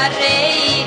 a reír.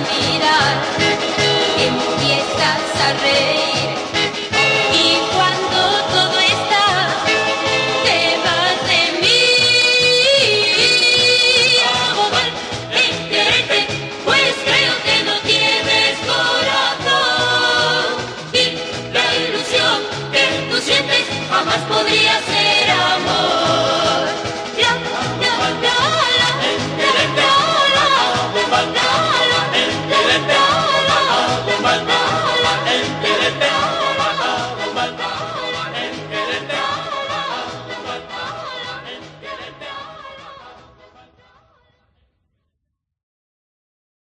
mirar, empiezas a reír.